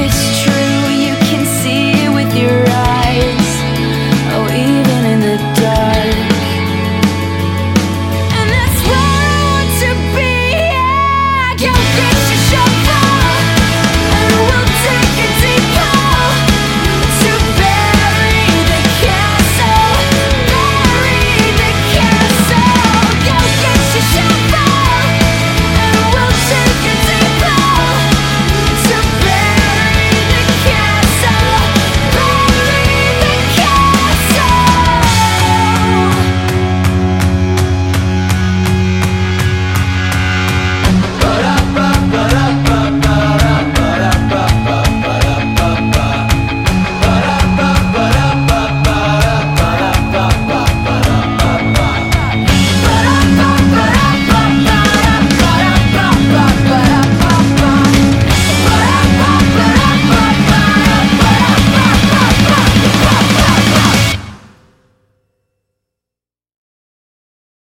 it's.